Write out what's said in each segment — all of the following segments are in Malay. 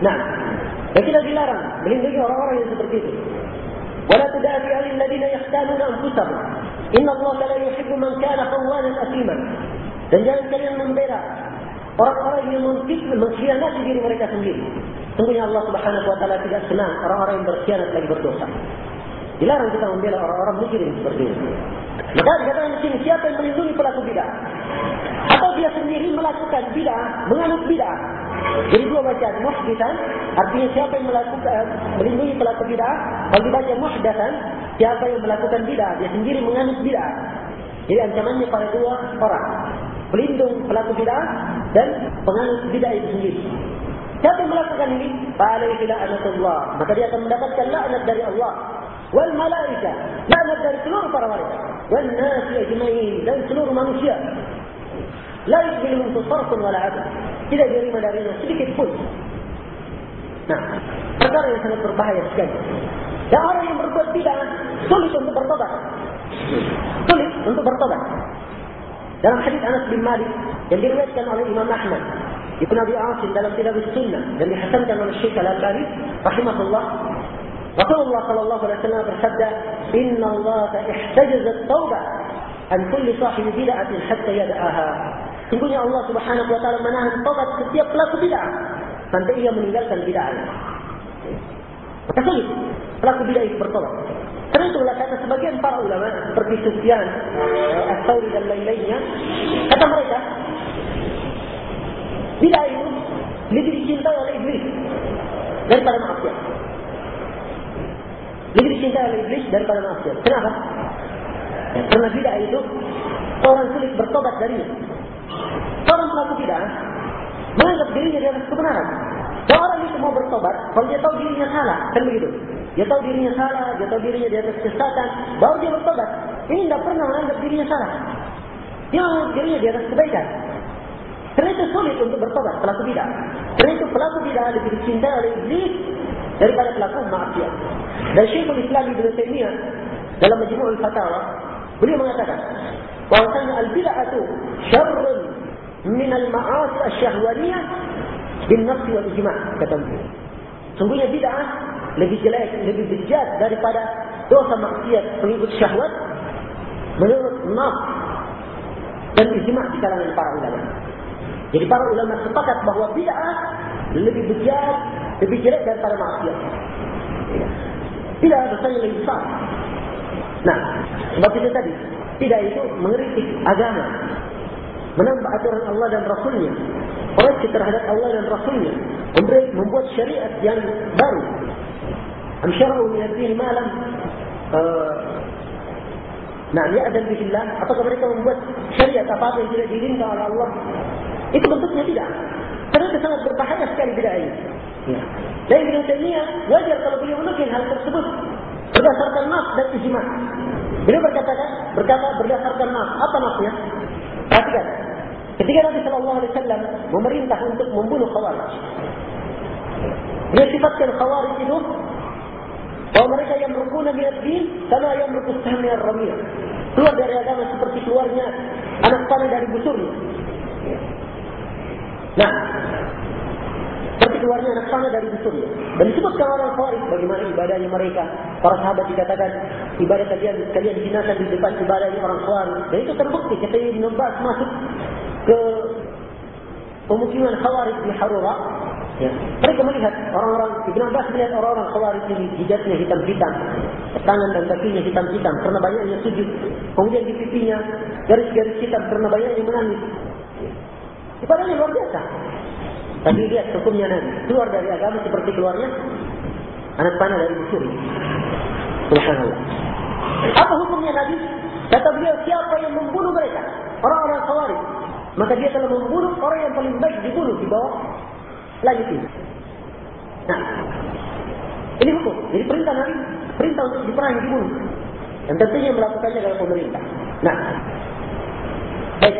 Nah, dan kita dilarang melindungi orang-orang yang seperti itu. ولا تدافع عن الذين يختالون انفسهم ان الله لا يحب من كان خوانا اثيما dan jangan kalian membela orang-orang yang mengkhianati diri mereka sendiri. Sungguhnya Allah Subhanahu wa taala tidak senang orang-orang yang berkhianat lagi berdosa. Dilarang kita membela orang-orang musyrik seperti ini. Maka dikatakan di sini siapa yang melindungi pelaku bidah? Atau dia sendiri melakukan bidah, menganut bidah. Jadi dua bacaan muhdithan, artinya siapa yang melakukan melindungi pelaku bidah. Kalau dibaca muhdathan, siapa yang melakukan bidah, dia sendiri menganut bidah. Jadi ancamannya pada dua orang. Pelindung pelaku bidah dan penganut bidah itu sendiri. Siapa yang melakukan ini? Fa'alaihi la'anatullah. Maka dia akan mendapatkan la'nat dari Allah. والملائكة. لا نبدأ لكلور فرورية والناس أجمعين. لا يكلور منشياء لا يكلور من تصرف ولا عدل كده جريمة لابين وشبك الفل نعم. أدار يسنة ربها يسكن لا أرى يوم ربها البدعة صلت أنت برتضع صلت أنت برتضع دلم حديث أنس بن مالك يلي رويت كان على الإمام أحمد. يكون أبي عاصم دلم تلاب السنة. يلي حسن كان من الشيخ الألباني رحمه الله. Rasulullah sallallahu alaihi wasallam bersabda inna Allah ihtajaz at-taubah an kulli sahib bid'atin hatta yad'aha Sungguhnya Allah Subhanahu wa taala menahan taubat setiap pelaku bid'ah sampai ia meninggalkan bid'ah. Maka sulit pelaku bid'ah itu bertobat. Karena itulah kata sebagian para ulama seperti Sufyan, eh, As-Sauri dan lain-lainnya, kata mereka, bid'ah itu lebih dicintai oleh iblis daripada maksiat. Lebih dicintai oleh iblis daripada maksiat. Kenapa? Ya, karena bid'ah itu orang sulit bertobat darinya. Orang pelaku bid'ah menganggap dirinya di atas kebenaran. Kalau orang itu mau bertobat, kalau dia tahu dirinya salah, kan begitu. Dia tahu dirinya salah, dia tahu dirinya di atas kesesatan, baru dia bertobat. Ini tidak pernah menganggap dirinya salah. Dia menganggap dirinya di atas kebaikan. Karena itu sulit untuk bertobat pelaku bid'ah. Karena itu pelaku bid'ah lebih dicintai oleh iblis daripada pelaku maksiat. Dan Syekhul Islam Ibn Taymiyah dalam Majmu'ul Fatawa, beliau mengatakan, bahwasanya al-bid'atu syarrun min al-ma'asi asy-syahwaniyah bin nafs wal ijma' kata beliau. Sungguhnya bid'ah lebih jelek, lebih bejat daripada dosa maksiat pengikut syahwat menurut nafs dan ijma' di kalangan para ulama. Jadi para ulama sepakat bahawa bid'ah lebih bejat, lebih jelek daripada maksiat. Bid'ah dosanya lebih besar. Nah, sebab itu tadi, tidak itu mengeritik agama. Menambah aturan Allah dan Rasulnya. Koreksi terhadap Allah dan Rasulnya. Membuat syariat yang baru. Amsyara'u minadini malam. Uh, nah, li'adan bihillah. Apakah mereka membuat syariat apa-apa yang tidak diinginkan oleh Allah? Itu bentuknya tidak. Karena itu sangat berbahaya sekali bid'ah ini. Ya. Dan Ibn Taymiyah wajar kalau beliau menukil hal tersebut berdasarkan nas dan ijma. Beliau berkata berkata berdasarkan nas. Apa nasnya? Perhatikan. Ketika Nabi Shallallahu Alaihi Wasallam memerintah untuk membunuh Khawarij, dia sifatkan Khawarij itu bahwa mereka yang rukuna minat din sama yang rukusah minat ramiyah. Keluar dari agama seperti keluarnya anak panah dari busurnya. Nah, keluarnya anak panah dari busurnya. Dan disebutkan orang Khawarij bagaimana ibadahnya mereka. Para sahabat dikatakan ibadah kalian kalian dihinakan di depan ibadahnya orang Khawarij. Dan itu terbukti ketika Ibn Abbas masuk ke pemukiman Khawarij di Harura. Ya. Mereka melihat orang-orang Ibn Abbas melihat orang-orang Khawarij ini hijatnya hitam-hitam, tangan dan kakinya hitam-hitam karena banyaknya sujud. Kemudian di pipinya garis-garis hitam karena banyaknya menangis. Ibadahnya luar biasa. Tapi lihat hukumnya Nabi. Keluar dari agama seperti keluarnya anak panah dari busur. Subhanallah. Apa hukumnya Nabi? Kata beliau, siapa yang membunuh mereka? Orang-orang khawarij. Maka dia telah membunuh orang yang paling baik dibunuh di bawah langit ini. Nah, ini hukum. Jadi perintah Nabi, perintah untuk diperangi dibunuh. Dan tentunya melakukannya dalam pemerintah. Nah, baik.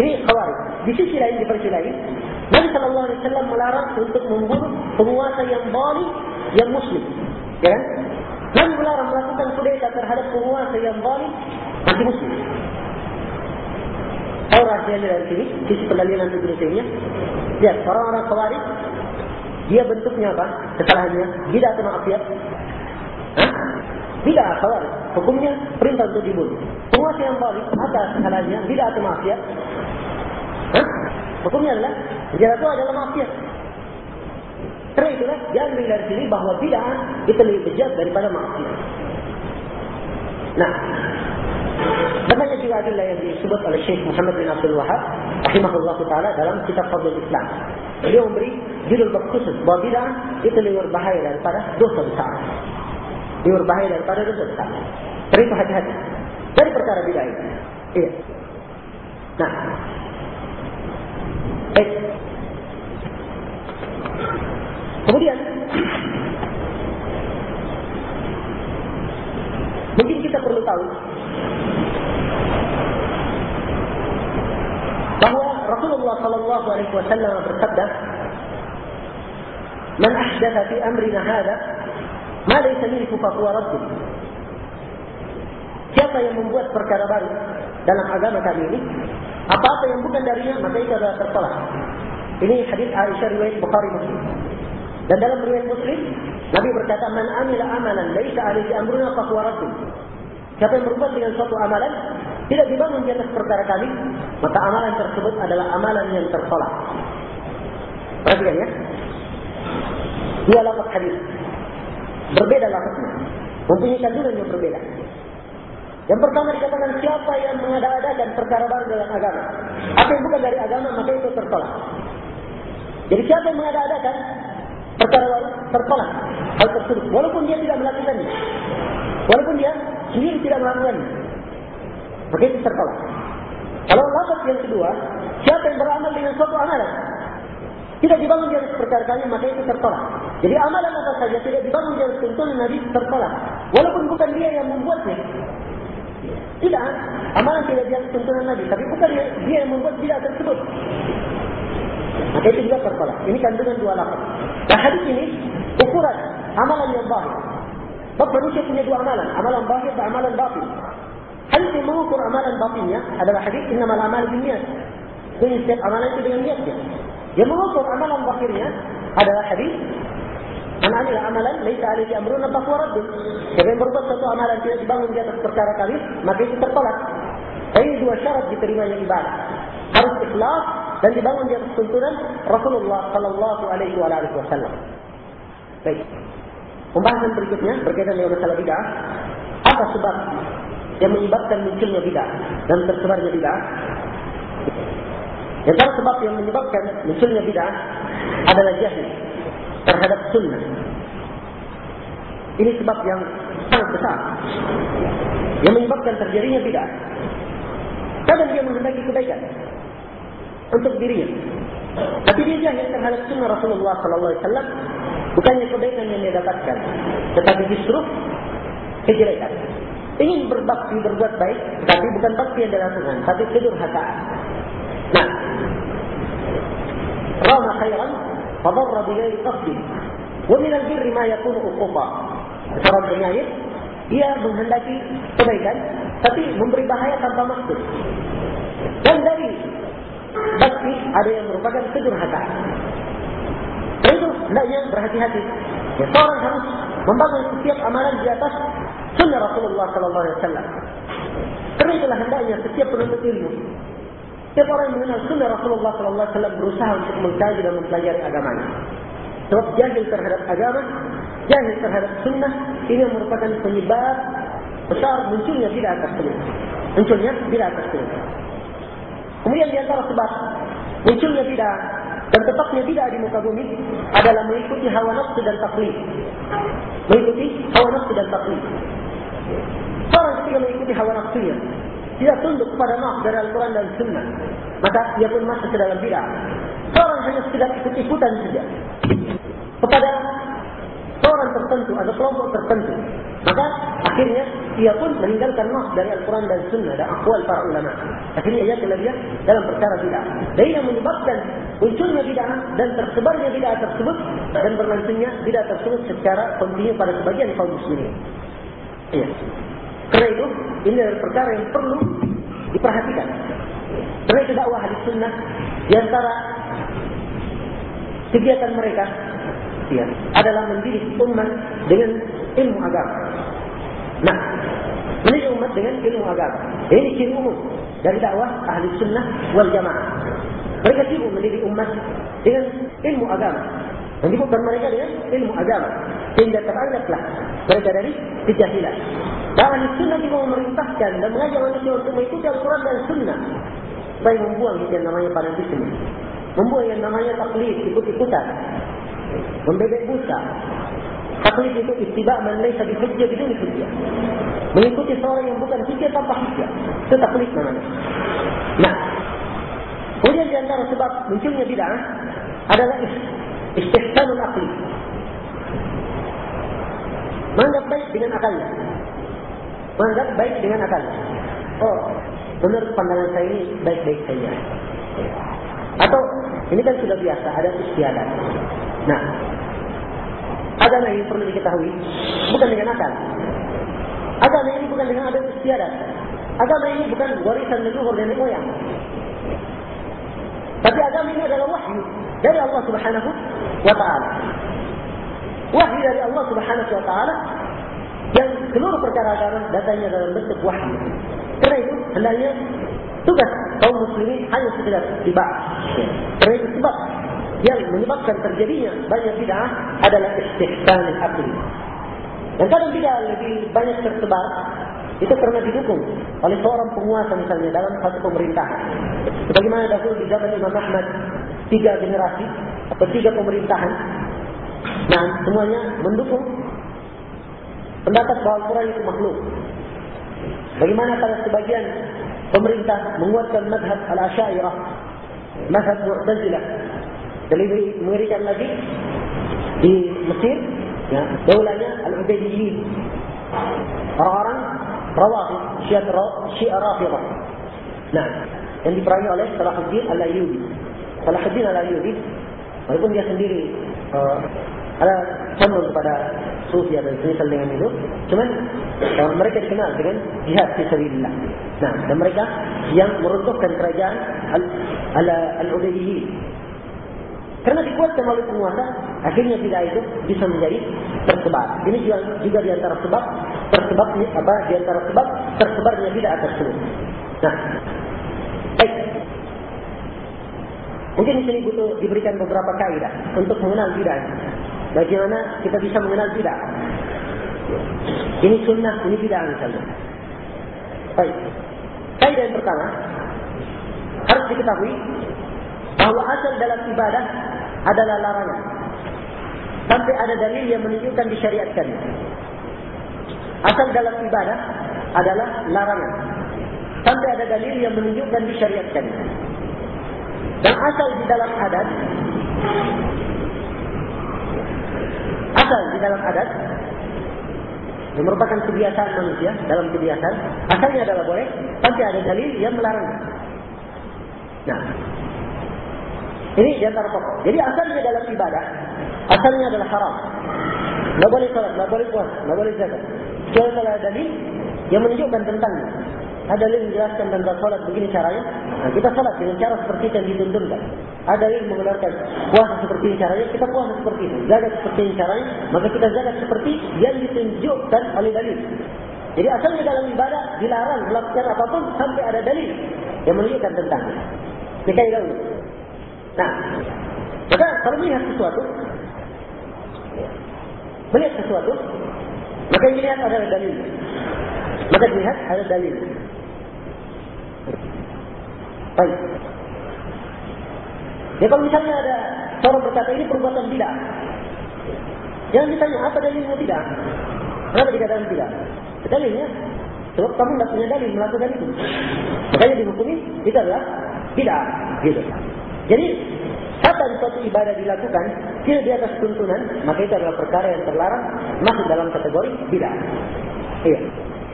Ini khawarij. Di sisi lain, di versi lain, Nabi Shallallahu Alaihi Wasallam melarang untuk membunuh penguasa yang zalim, yang muslim. Ya kan? Nabi melarang melakukan kudeta terhadap penguasa yang zalim, anti muslim. Tahu rahasianya dari sini, sisi pendalilan Ibn Taymiyah. Lihat, orang-orang khawarij Dia bentuknya apa? Kesalahannya. Bid'ah atau maksiat? Hah? Bid'ah khawarij. Hukumnya perintah untuk dibunuh. Penguasa yang balik, apa kesalahannya? Bid'ah atau maksiat? Hukumnya adalah penjara itu adalah maksiat. Karena itulah diambil dari sini bahawa bid'ah itu lebih bejat daripada maksiat. Nah, Banyak juga adalah yang disebut oleh Syekh Muhammad bin Abdul Wahab rahimahullah taala dalam kitab Fadlul Islam. Beliau memberi judul khusus bahawa bid'ah itu lebih berbahaya daripada dosa besar. Lebih berbahaya daripada dosa besar. Itu hati-hati. Dari perkara bid'ah itu. Iya. Nah. Baik. Kemudian mungkin kita perlu tahu bahawa Rasulullah sallallahu alaihi wasallam bersabda Man ahdatha fi amrina hadha ma laysa minhu fa huwa radd Siapa yang membuat perkara baru dalam agama kami ini apa-apa yang bukan darinya maka itu adalah tertolak ini hadis Aisyah riwayat Bukhari Muslim dan dalam riwayat Muslim Nabi berkata man amila amalan laysa alaihi amruna fa huwa radd Siapa yang berbuat dengan suatu amalan tidak dibangun di atas perkara kami, maka amalan tersebut adalah amalan yang tertolak. Perhatikan ya. Dua lafaz hadis. Berbeda lafaznya. Mempunyai kandungan yang berbeda. Yang pertama dikatakan siapa yang mengada-adakan perkara baru dalam agama. Apa yang bukan dari agama maka itu tertolak. Jadi siapa yang mengada-adakan perkara baru tertolak hal tersebut. Walaupun dia tidak melakukannya. Walaupun dia sendiri tidak melakukannya. Maka itu tertolak. Kalau lafaz yang kedua, siapa yang beramal dengan suatu amalan, tidak dibangun di atas perkara kami, maka itu tertolak. Jadi amalan apa saja tidak dibangun di atas tuntunan Nabi tertolak. Walaupun bukan dia yang membuatnya. Tidak, amalan tidak di atas tuntunan Nabi, tapi bukan dia, dia yang membuat tidak tersebut. Maka itu juga tertolak. Ini kandungan dua lafaz. Nah hadis ini ukuran amalan yang baik. Sebab manusia punya dua amalan, amalan baik dan amalan batin. Hadis yang mengukur amalan batinnya adalah hadis innamal amal binniyat. Jadi setiap amalan itu dengan niatnya. Yang mengukur amalan batinnya adalah hadis Man amila amalan laisa alaihi amruna fa huwa radd. Siapa yang berbuat satu amalan tidak dibangun di atas perkara kami, maka itu tertolak. Ini dua syarat diterimanya ibadah. Harus ikhlas dan dibangun di atas tuntunan Rasulullah sallallahu alaihi wasallam. Baik. Pembahasan berikutnya berkaitan dengan masalah bid'ah. Apa sebab yang menyebabkan munculnya bid'ah dan tersebarnya bid'ah. Yang sebab yang menyebabkan munculnya bid'ah adalah jahil terhadap sunnah. Ini sebab yang sangat besar yang menyebabkan terjadinya bid'ah. Kadang dia menghendaki kebaikan untuk dirinya. Tapi dia jahil terhadap sunnah Rasulullah Sallallahu Alaihi Wasallam bukannya kebaikan yang dia dapatkan, tetapi justru kejelekan ingin berbakti berbuat baik tapi bukan bakti yang dilakukan tapi kedurhakaan nah rama khairan bilayi qasdi wa min al-birri ma yakunu uquba seorang penyair dia menghendaki kebaikan tapi memberi bahaya tanpa maksud. Dan dari bakti ada yang merupakan kedurhakaan itu hendaknya berhati-hati. Ya, seorang harus membangun setiap amalan di atas sunnah Rasulullah wasallam. Karena itulah hendaknya setiap penuntut ilmu setiap orang yang mengenal sunnah Rasulullah sallallahu alaihi wasallam berusaha untuk mengkaji dan mempelajari agamanya. Sebab jahil terhadap agama, jahil terhadap sunnah ini merupakan penyebab besar munculnya tidak atas sunnah. Munculnya tidak atas sunnah. Kemudian di antara sebab munculnya tidak dan tetapnya tidak di muka bumi adalah mengikuti hawa nafsu dan taklid. Mengikuti hawa nafsu dan taklid. Seorang ketika mengikuti hawa nafsunya, tidak tunduk kepada nas dari Al-Quran dan Sunnah, maka ia pun masuk ke dalam bid'ah. Seorang hanya sekedar ikut-ikutan saja kepada seorang tertentu atau kelompok tertentu, maka akhirnya ia pun meninggalkan nas dari Al-Quran dan Sunnah dan akwal para ulama. Akhirnya ia dia dalam perkara bid'ah. Dan yang menyebabkan munculnya bid'ah dan tersebarnya bid'ah tersebut dan berlangsungnya bid'ah tersebut secara kontinu pada sebagian kaum muslimin. Iya. Karena itu, ini adalah perkara yang perlu diperhatikan. Karena itu dakwah hadis sunnah di antara kegiatan mereka manusia adalah mendidik umat dengan ilmu agama. Nah, mendidik umat dengan ilmu agama. Ini ciri umum dari dakwah ahli sunnah wal jamaah. Mereka sibuk mendidik umat dengan ilmu agama. Mendibukkan mereka dengan ilmu agama. Sehingga terangkatlah mereka dari kejahilan. Dan sunnah juga memerintahkan dan mengajak manusia untuk mengikuti Al-Quran dan sunnah. Supaya membuang yang namanya fanatisme. Membuang yang namanya taklid, ikut-ikutan. Membebek buta. Taklid itu istibak man laysa bi hujjah bidun hujjah. Mengikuti seorang yang bukan hujjah tanpa hujjah. Itu taklid namanya. Nah, kemudian di antara sebab munculnya bid'ah adalah istihsanul akli. Menganggap baik dengan akalnya. Menganggap baik dengan akalnya. Oh, menurut pandangan saya ini baik-baik saja. Atau ini kan sudah biasa, ada istiadat. Nah, agama ini perlu diketahui bukan dengan akal. Agama ini bukan dengan ada istiadat. Agama ini bukan warisan leluhur nenek moyang. Tapi agama ini adalah wahyu dari Allah Subhanahu wa taala. Wahyu dari Allah Subhanahu wa taala seluruh perkara agama datanya dalam bentuk wahyu. Karena itu hendaknya tugas kaum muslimin hanya sekedar tiba. Karena itu sebab yang menyebabkan terjadinya banyak bid'ah adalah istihsan akli. Dan kadang bid'ah lebih banyak tersebar itu karena didukung oleh seorang penguasa misalnya dalam satu pemerintahan. Sebagaimana dahulu di zaman Imam Ahmad tiga generasi atau tiga pemerintahan, nah semuanya mendukung pendapat bahawa Al-Quran itu makhluk. Bagaimana pada sebagian pemerintah menguatkan madhab al-asyairah, madhab mu'tazilah. Dan mengerikan lagi, di Mesir, ya, daulahnya al-Ubaidiyyin. Orang-orang rawafid, syiah rafidah. Nah, yang diperangi oleh Salahuddin al-Ayyubi. Salahuddin al-Ayyubi, walaupun dia sendiri uh, ada condong kepada sufi dan semisal dengan itu. Cuman uh, mereka dikenal dengan jihad fisabilillah. Nah, dan mereka yang meruntuhkan kerajaan Al-Ubaidiyyin. Karena dikuatkan oleh penguasa, akhirnya tidak itu bisa menjadi tersebar. Ini juga, juga di antara sebab tersebar apa di antara sebab tersebarnya tidak tersebut. Nah, baik. Mungkin di sini butuh diberikan beberapa kaidah untuk mengenal bidah. Bagaimana kita bisa mengenal bidah? Ini sunnah, ini bidah misalnya. Baik. Kaidah yang pertama harus diketahui bahawa asal dalam ibadah adalah larangan. Sampai ada dalil yang menunjukkan disyariatkan. Asal dalam ibadah adalah larangan. Sampai ada dalil yang menunjukkan disyariatkan. Dan asal di dalam adat asal di dalam adat yang merupakan kebiasaan manusia dalam kebiasaan asalnya adalah boleh sampai ada dalil yang melarang. Nah, ini di antara pokok. Jadi asalnya dalam ibadah, asalnya adalah haram. Tidak boleh salat, tidak boleh puasa, tidak boleh zakat. Kecuali ada dalil yang menunjukkan tentangnya. Ada dalil menjelaskan tentang salat begini caranya. Nah, kita salat dengan cara seperti yang dituntunkan. Ada dalil mengeluarkan puasa seperti ini caranya, kita puasa seperti ini. Zakat seperti ini caranya, maka kita zakat seperti yang ditunjukkan oleh dalil. Jadi asalnya dalam ibadah dilarang melakukan apapun sampai ada dalil yang menunjukkan. Ini kaya dahulu. Nah, maka kalau melihat sesuatu, melihat sesuatu, maka yang dilihat adalah dalil. Maka dilihat ada dalil. Baik. Ya kalau misalnya ada seorang berkata ini perbuatan tidak, jangan ditanya apa dalilnya tidak. Kenapa dikatakan tidak? Dalilnya, sebab kamu tidak punya dalil melakukan itu. Makanya dihukumi itu adalah tidak. Gitu. Jadi, kapan suatu ibadah dilakukan tidak di atas tuntunan, maka itu adalah perkara yang terlarang masuk dalam kategori tidak. Iya.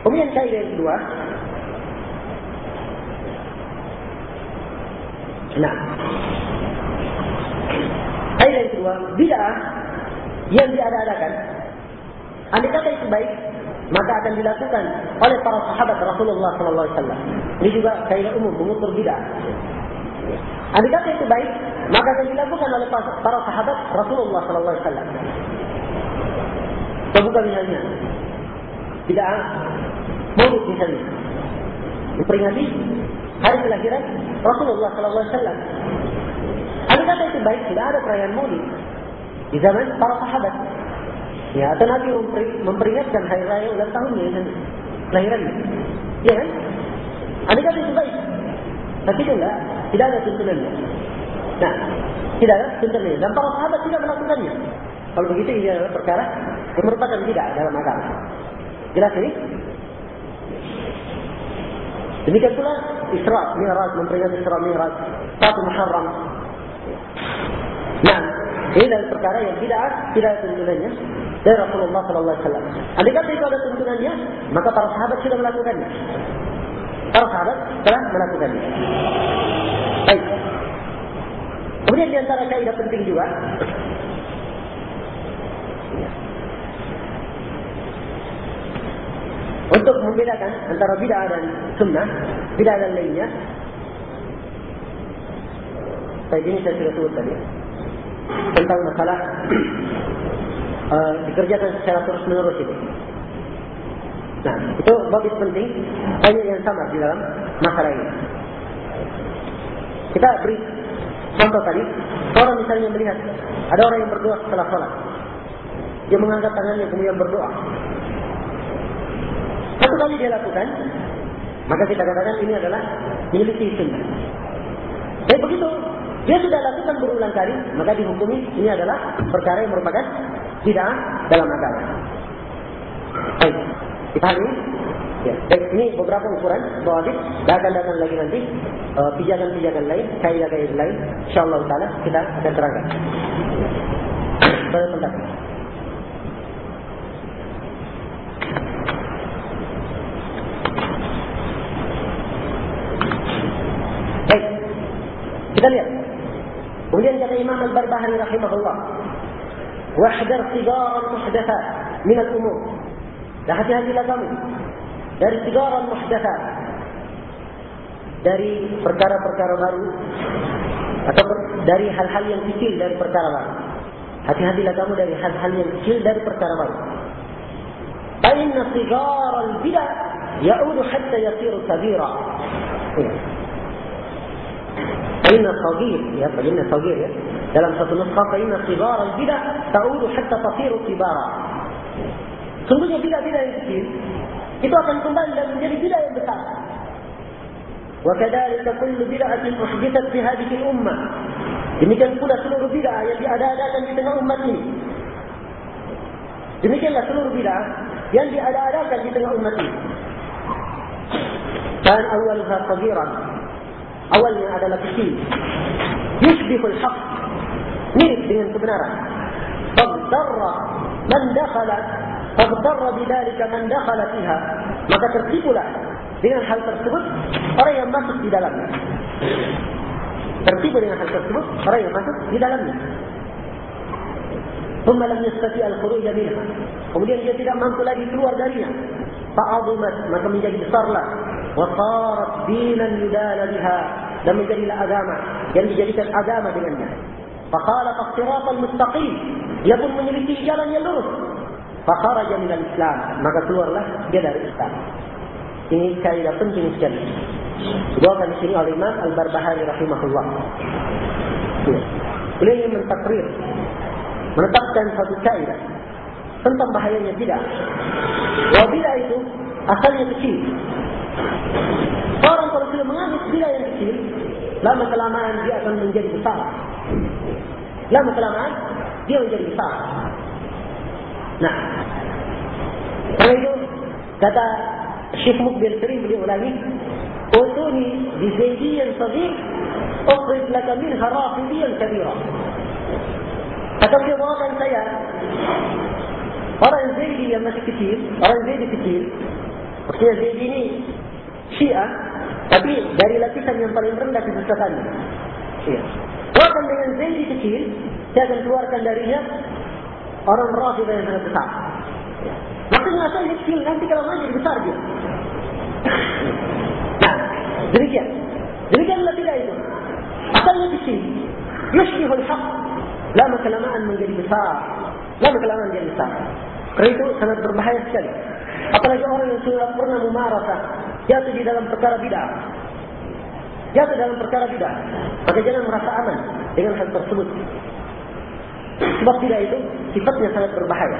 Kemudian kaidah yang kedua. Nah. Kaidah yang kedua, bid'ah yang diada-adakan andai kata itu baik, maka akan dilakukan oleh para sahabat Rasulullah wasallam. Ini juga kaidah umum mengukur bid'ah. Andai kata itu baik, maka akan dilakukan oleh para sahabat Rasulullah alaihi wasallam. Terbuka misalnya. Tidak maulid misalnya. Memperingati hari kelahiran Rasulullah sallallahu alaihi wasallam. Andai kata itu baik, tidak ada perayaan maulid di zaman para sahabat. Ya, atau Nabi memperingatkan hari raya ulang tahunnya dan kelahirannya. Ya kan? Andai kata itu baik. Tapi tidak, tidak ada tuntunannya. Nah, tidak ada tuntunannya. Dan para sahabat tidak melakukannya. Kalau begitu ini adalah perkara yang merupakan tidak dalam agama. Jelas ini? Demikian pula Isra, Mi'raj, memperingati Isra, Mi'raj, satu Muharram. Nah, ini adalah perkara yang tidak tidak tuntunannya dari Rasulullah Sallallahu Alaihi Wasallam. Andai kata itu ada tuntunannya, maka para sahabat sudah melakukannya. Para sahabat telah melakukannya. Baik. Kemudian di antara kaidah penting juga untuk membedakan antara bid'ah dan sunnah, bid'ah dan lainnya. Baik ini saya sudah sebut tadi tentang masalah uh, dikerjakan secara terus menerus itu. Nah, itu babit penting banyak yang sama di dalam masalah ini. Kita beri contoh tadi, orang misalnya melihat ada orang yang berdoa setelah sholat, dia mengangkat tangannya kemudian berdoa. Satu kali dia lakukan, maka kita katakan ini adalah miliki sunnah. Tapi begitu dia sudah lakukan berulang kali, maka dihukumi ini adalah perkara yang merupakan tidak dalam agama. Baik. Kita ini, ya. Dan ini beberapa ukuran bahwa kita akan datang lagi nanti uh, pijakan-pijakan lain, kaidah-kaidah lain. InsyaAllah kita akan terangkan. Terima kasih. Baik. Kita lihat. Kemudian kata Imam Al-Barbahari rahimahullah. Wahdar sigar al-muhdathat min al-umur. Dan hati-hatilah kamu dari tigaran muhdathat dari perkara-perkara baru atau dari hal-hal yang kecil dari perkara baru. Hati-hatilah kamu dari hal-hal yang kecil dari perkara baru. Inna sigar al-bidah ya'udu hatta yasiru kabira. Inna sagir, ya, inna sagir ya. Dalam satu nuskah, inna sigar al-bidah ta'udu hatta tasiru kibara. Sungguhnya bidah-bidah yang kecil itu akan kembali dan menjadi bidah yang besar. Wa kadzalika kullu bid'atin uhdithat fi hadhihi al-ummah. Demikian pula seluruh bidah yang diada-adakan di tengah umat ini. Demikianlah seluruh bidah yang diada-adakan di tengah umat ini. Dan awalnya sagiran. Awalnya adalah kecil. Yushbihul haq. Mirip dengan kebenaran. Fagdarra man dakhala Fabdarra bidalika man dakhala fiha. Maka tertipulah dengan hal tersebut orang yang masuk di dalamnya. Tertipu dengan hal tersebut orang yang masuk di dalamnya. ثم لم يستطيع الخروج منها. Kemudian dia tidak mampu lagi keluar darinya. Fa'azumat maka menjadi besarlah. Wasarat dinan yudala biha. Dan menjadilah agama. Yang dijadikan agama dengannya. Faqala faqtiratan mustaqim. Dia pun memiliki jalan yang lurus. Fakharaja min al-Islam. Maka keluarlah dia dari Islam. Ini kaidah penting sekali. Dibawakan di sini oleh Imam Al-Barbahari rahimahullah. Beliau ingin mentakrir. Menetapkan satu kaidah. Tentang bahayanya tidak. Bahwa bila itu asalnya kecil. Orang kalau sudah mengambil bila yang kecil. Lama kelamaan dia akan menjadi besar. Lama kelamaan dia menjadi besar. Nah, karena itu kata Syekh Mukbil sering beliau ulangi, Utuni di Zaydiyan Sadiq, Ukhrij laka min harafidiyan kabira. Kata beliau bawakan saya, orang Zaydi yang masih kecil, orang Zaydi kecil, maksudnya Zaydi ini Syiah, tapi dari lapisan yang paling rendah kesesatannya. Iya. Bawakan dengan Zaydi kecil, saya akan keluarkan darinya orang Rafidah yang sangat besar. Maksudnya asal kecil, nanti kalau maju besar dia. Nah, demikian. Demikianlah tidak itu. Asalnya di sini. Yushbihul haq. Lama kelamaan menjadi besar. Lama kelamaan menjadi besar. Kerana itu sangat berbahaya sekali. Apalagi orang yang sudah pernah memarah jatuh di dalam perkara bid'ah. Jatuh dalam perkara bid'ah. Maka jangan merasa aman dengan hal tersebut. Sebab tidak itu sifatnya sangat berbahaya.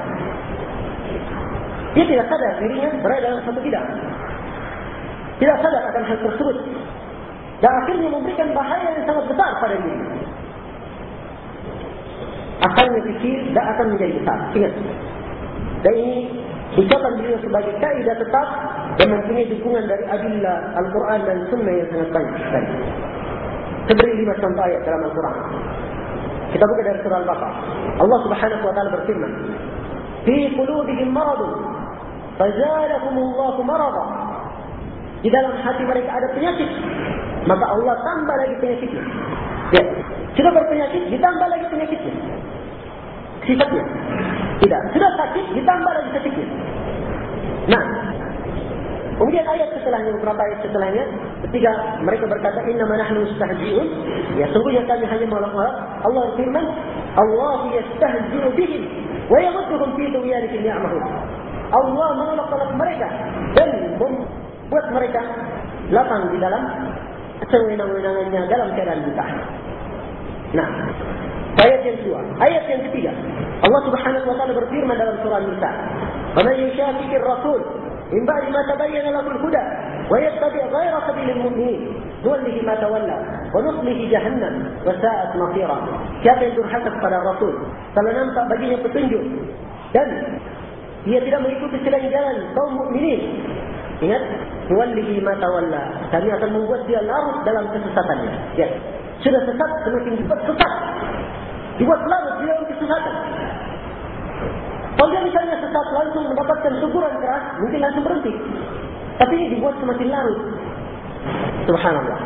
Dia tidak sadar dirinya berada dalam satu bid'ah. Tidak sadar akan hal tersebut. Dan akhirnya memberikan bahaya yang sangat besar pada diri. Asalnya kecil tidak akan menjadi besar. Ingat. Dan ini ucapan beliau sebagai kaidah tetap dan mempunyai dukungan dari adillah Al-Quran dan Sunnah yang sangat sekali. Seberi lima contoh ayat dalam Al-Quran. Kita buka dari surah Al-Baqarah. Allah Subhanahu wa taala berfirman, "Fi qulubihim maradun, fazalahumullahu marada." Di dalam hati mereka ada penyakit, maka Allah tambah lagi penyakitnya. Ya. Sudah berpenyakit, ditambah lagi penyakitnya. Sifatnya. Tidak. Sudah sakit, ditambah lagi sakitnya. Nah, kemudian ayat setelahnya, beberapa ayat setelahnya, ketika mereka berkata, Inna manahnu istahji'un, ya sungguhnya kami hanya malak-malak, Allah firman, Allah yastahji'u bihim, wa yamudduhum fi duwiyanikin ya'mahun. Allah menolak-olak mereka, dan membuat mereka lapang di dalam sewenang-wenangannya dalam keadaan buta. Nah, ayat yang kedua, ayat yang ketiga. Allah Subhanahu wa taala berfirman dalam surah Nisa, "Wa man yushaqiqir rasul min ba'di ma tabayyana lahu al-huda wa yattabi' ghayra sabilil mu'minin, nuwallihi ma tawalla wa nuslihi jahannam wa sa'at masira." Siapa yang durhaka kepada Rasul, kalau nampak baginya petunjuk dan dia tidak mengikuti selain jalan kaum mukminin, ingat, nuwallihi ma tawalla. Kami akan membuat dia larut dalam kesesatannya. Ya. Sudah sesat, semakin cepat sesat. Dibuat larut dia kesesatan. Kalau dia misalnya sesat langsung mendapatkan syukuran keras, mungkin langsung berhenti. Tapi ini dibuat semakin larut. Subhanallah.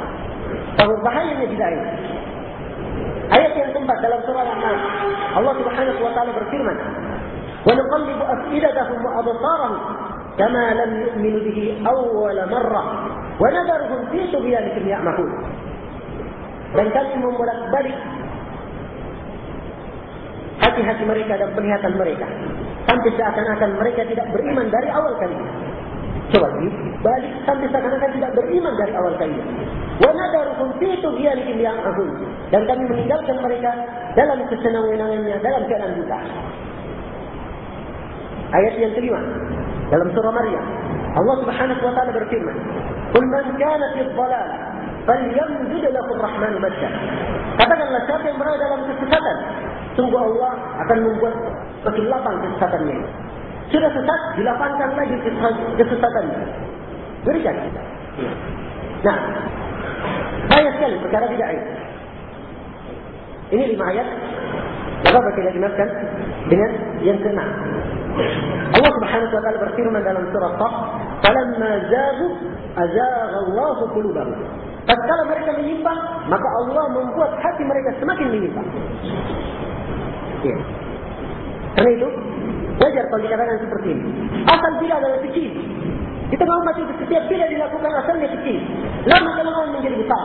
Tahu bahayanya tidak ini. Ayat yang keempat dalam surah Al-An'am. Allah Subhanahu wa taala berfirman, "Wa nuqallibu afidatahum wa absarahum kama lam yu'minu bihi awwal marrah wa nadharuhum fi tughyanihim ya'mahun." Dan kami membolak-balik hati-hati mereka dan penglihatan mereka. Sampai seakan-akan mereka tidak beriman dari awal kali. Coba balik sampai seakan-akan tidak beriman dari awal kali. Wanadaruhum fi tughyanihim ya'mahun. Dan kami meninggalkan mereka dalam kesenang-wenangannya dalam keadaan buta. Ayat yang kelima dalam surah Maryam. Allah Subhanahu wa taala berfirman, "Qul man kana fi dhalal falyamdud lahu ar-rahmanu madda." Katakanlah siapa yang berada dalam kesesatan, Sungguh Allah akan membuat makin lapang kesesatannya. Sudah sesat, dilapangkan lagi kesesatannya. Berikan. Nah, banyak sekali perkara tidak ini. Ini lima ayat. Bapak kita dimakan dengan yang keenam. Allah Subhanahu wa taala berfirman dalam surah Qaf, "Falamma zagu azagha Allah qulubahum." Tatkala mereka menyimpang, maka Allah membuat hati mereka semakin menyimpang. Ya. Karena itu, wajar kalau dikatakan seperti ini. Asal bila adalah kecil. Kita mahu masuk ke setiap bila dilakukan asalnya kecil. Lama kelamaan menjadi besar.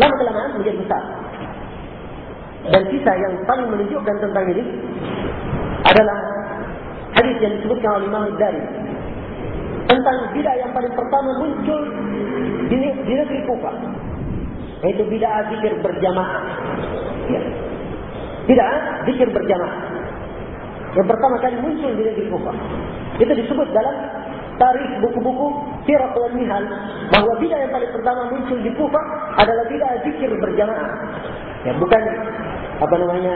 Lama kelamaan menjadi besar. Dan kisah yang paling menunjukkan tentang ini adalah hadis yang disebutkan oleh Imam Dari tentang bila yang paling pertama muncul di, di negeri Kufa yaitu bila zikir berjamaah ya. Tidak, zikir berjamaah. Yang pertama kali muncul di negeri Kufah. Itu disebut dalam tarikh buku-buku Sirat wal Mihal bahawa bidah yang paling pertama muncul di Kufah adalah bidah zikir berjamaah. Ya, bukan apa namanya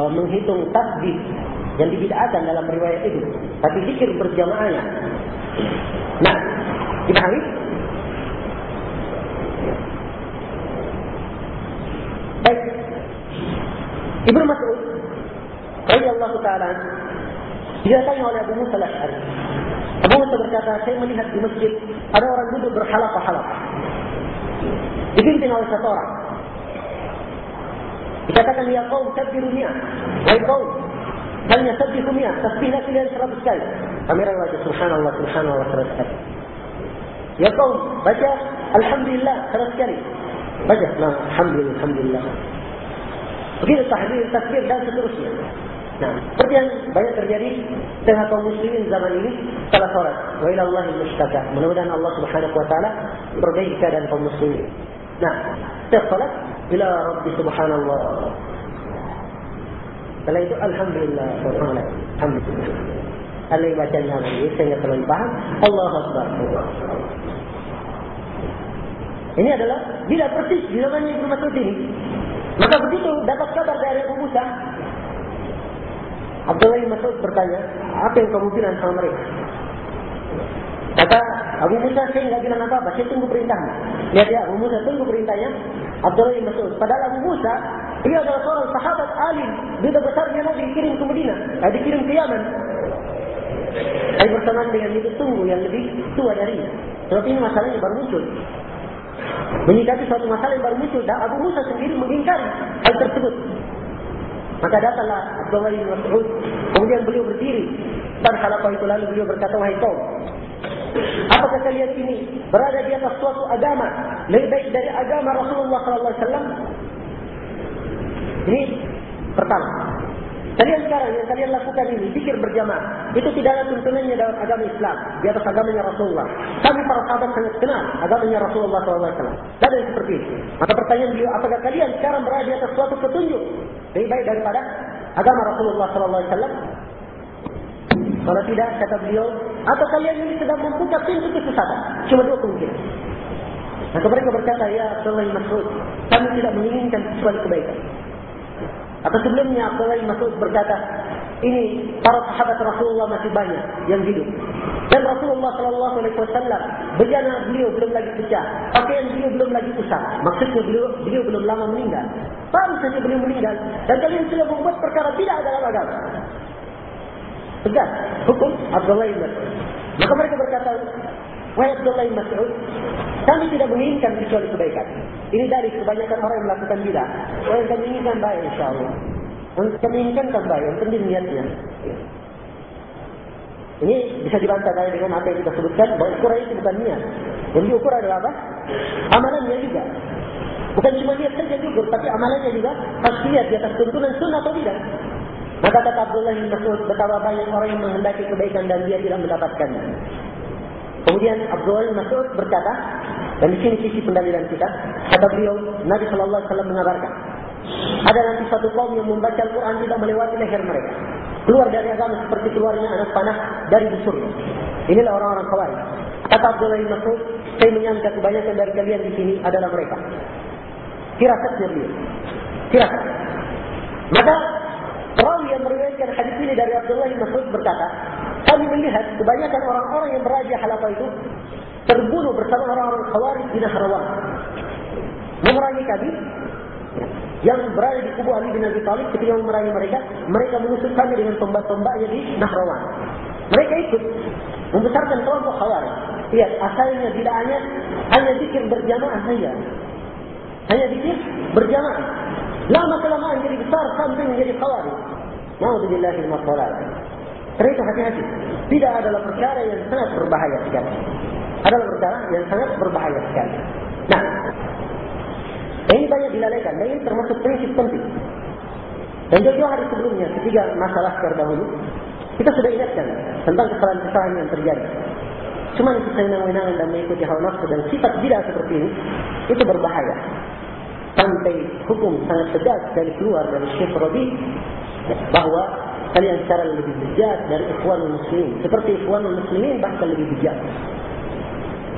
uh, menghitung tasbih yang dibid'ahkan dalam riwayat itu, tapi zikir berjamaahnya. Nah, dipahami? Baik. Ibnu Mas'ud radhiyallahu taala didatangi oleh Abu Musa al-Asy'ari. Abu Musa berkata, saya melihat di masjid ada orang duduk berhalaqah-halaqah. Dipimpin oleh satu orang. Dikatakan, ya kaum, kabbiru mi'ah. Wahai kaum, hanya sabbihu mi'ah. Tasbihlah kalian seratus kali. Kamera wajah, subhanallah, subhanallah, seratus kali. Ya kaum, baca Alhamdulillah seratus kali. Baca. Nah, alhamdulillah, alhamdulillah. Begitu tahdir, takbir dan seterusnya. Nah, seperti yang banyak terjadi tengah kaum muslimin zaman ini salah sholat. Wa ila Allahil mustaka. Mudah-mudahan Allah Subhanahu wa taala perbaiki keadaan kaum muslimin. Nah, setiap sholat ila Rabbi Subhanallah. Setelah itu alhamdulillah, alhamdulillah. Allah baca nama ini sehingga paham. Allah Akbar. Ini adalah bila persis di zamannya Ibnu Mas'ud ini. Maka begitu dapat kabar dari Abu Musa, Abdullah bin Mas'ud bertanya, apa yang kamu bilang sama mereka? Kata Abu Musa, saya tidak bilang apa-apa, saya tunggu perintahnya. Lihat ya, Abu Musa tunggu perintahnya. Abdullah bin Mas'ud. Padahal Abu Musa, dia adalah seorang sahabat alim. Dia besarnya Nabi dikirim ke Medina. Eh, dikirim ke Yaman. Tapi bersamaan dengan itu tunggu yang lebih tua darinya. Sebab ini masalahnya baru muncul. Menyikapi suatu masalah yang baru muncul. Dan Abu Musa sendiri mengingkari hal tersebut. Maka datanglah Abdullah bin Mas'ud. Kemudian beliau berdiri. Dan halapah itu lalu beliau berkata, Wahai kaum. Apakah kalian ini berada di atas suatu agama. Lebih baik dari agama Rasulullah SAW. Ini pertama. Kalian sekarang yang kalian lakukan ini, pikir berjamaah. Itu tidak ada tuntunannya dalam agama Islam. Di atas agamanya Rasulullah. Kami para sahabat sangat kenal agamanya Rasulullah SAW. Ada yang seperti itu. Maka pertanyaan beliau, apakah kalian sekarang berada di atas suatu petunjuk? lebih baik daripada agama Rasulullah wasallam? Kalau tidak, kata beliau, atau kalian ini sedang membuka pintu kesesatan. Cuma dua kemungkinan. Maka mereka berkata, ya bin Mas'ud, kami tidak menginginkan kecuali kebaikan. Atau sebelumnya Abdullah Mas'ud berkata, ini para sahabat Rasulullah masih banyak yang hidup. Dan Rasulullah sallallahu alaihi wasallam bejana beliau belum lagi pecah, pakaian beliau belum lagi usah. Maksudnya beliau beliau belum lama meninggal. Baru saja beliau meninggal dan kalian sudah membuat perkara tidak dalam agama. Tegas hukum Abdullah Mas'ud. Maka mereka berkata, Wahai Abdullah bin Mas'ud, kami tidak menginginkan kecuali kebaikan. Ini dari kebanyakan orang yang melakukan bidah. Wahai kami inginkan baik insyaAllah. Kami inginkan baik, yang penting niatnya. Ini bisa dibantah dengan apa yang kita sebutkan bahawa ukuran itu bukan niat. Yang diukur adalah apa? Amalannya juga. Bukan cuma niat saja diukur, tapi amalannya juga lihat di atas tuntunan sunnah atau tidak. Maka kata Abdullah bin Mas'ud, betapa banyak orang yang menghendaki kebaikan dan dia tidak mendapatkannya. Kemudian bin Mas'ud berkata, dan di sini sisi pendalilan kita, kata beliau, Nabi Sallallahu Alaihi Wasallam mengabarkan, ada nanti satu kaum yang membaca Al-Quran tidak melewati leher mereka. Keluar dari agama seperti keluarnya anak panah dari busurnya. Inilah orang-orang kawai. Kata Abdullah bin Mas'ud, saya menyangka kebanyakan dari kalian di sini adalah mereka. Beliau. Firasat. Maka perawi yang meriwayatkan hadis ini dari Abdullah bin Mas'ud berkata, kami melihat kebanyakan orang-orang yang berada di halafah itu terbunuh bersama orang-orang khawarij di Nahrawan. Memerangi kami, yang berada di kubu Ali bin Abi Thalib ketika memerangi mereka, mereka mengusut kami dengan tombak-tombaknya di Nahrawan. Mereka ikut membesarkan kelompok Khawarij. Lihat, asalnya tidak hanya hanya zikir berjamaah saja. Hanya zikir berjamaah. Lama kelamaan jadi besar sampai menjadi Khawarij. Nauzubillahi min Itu hati-hati. Tidak adalah perkara yang sangat berbahaya sekali. Adalah perkara yang sangat berbahaya sekali. Nah, ini banyak dilalaikan. Dan ini termasuk prinsip penting. Dan jauh-jauh hari sebelumnya, ketiga masalah terdahulu, kita sudah ingatkan tentang kesalahan-kesalahan yang terjadi. Cuma itu kewenangan dan mengikuti hal nafsu dan sifat tidak seperti ini, itu berbahaya. Sampai hukum sangat tegas dari keluar dari Syekh Rabi, bahawa kalian secara lebih bijak dari ikhwan muslimin. Seperti ikhwan muslimin bahkan lebih bijak.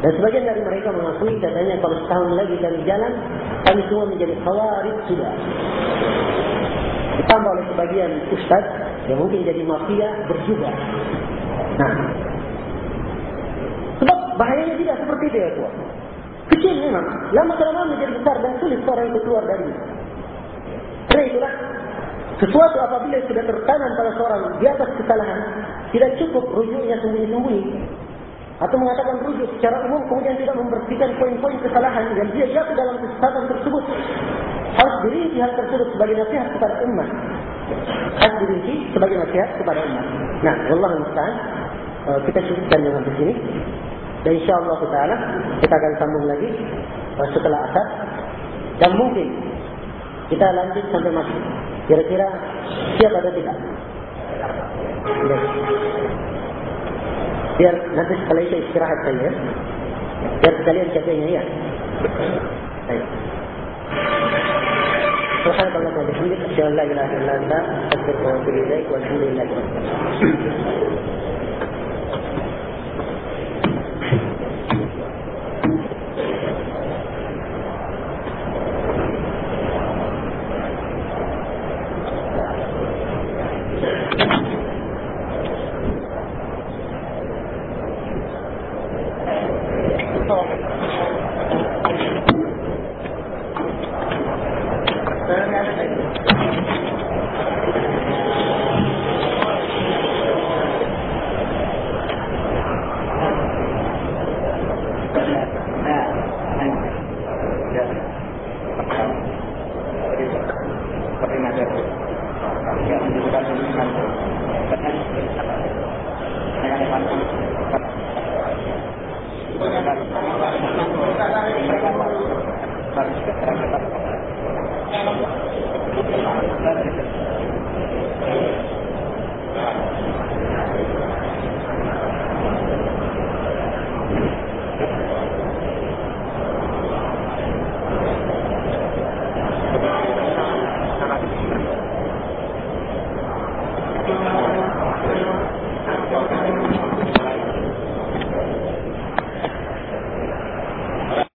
Dan sebagian dari mereka mengakui katanya kalau setahun lagi kami jalan, kami semua menjadi khawarij sudah. Ditambah oleh sebagian ustaz yang mungkin jadi mafia berjubah. Nah, sebab bahayanya tidak seperti itu ya tuan. Kecil memang, lama kelamaan menjadi besar dan sulit seorang itu keluar dari itu. Karena itulah, sesuatu apabila sudah tertanam pada seorang di atas kesalahan, tidak cukup rujuknya sembunyi-sembunyi. Atau mengatakan rujuk secara umum kemudian tidak membersihkan poin-poin kesalahan dan dia jatuh dalam kesesatan tersebut. Harus dirinci hal tersebut sebagai nasihat kepada umat harus dirinci sebagai nasihat kepada umat nah Allah musta'an. Uh, kita cukupkan dengan di sini. Dan insyaAllah kita akan sambung lagi uh, setelah asad Dan mungkin kita lanjut sampai mati. Kira-kira siap atau tidak? Biar nanti setelah itu istirahat saja. Biar sekalian jaganya ya. Baik. سبحانك اللهم وبحمدك اشهد ان لا اله الا انت استغفرك واتوب اليك والحمد لله رب العالمين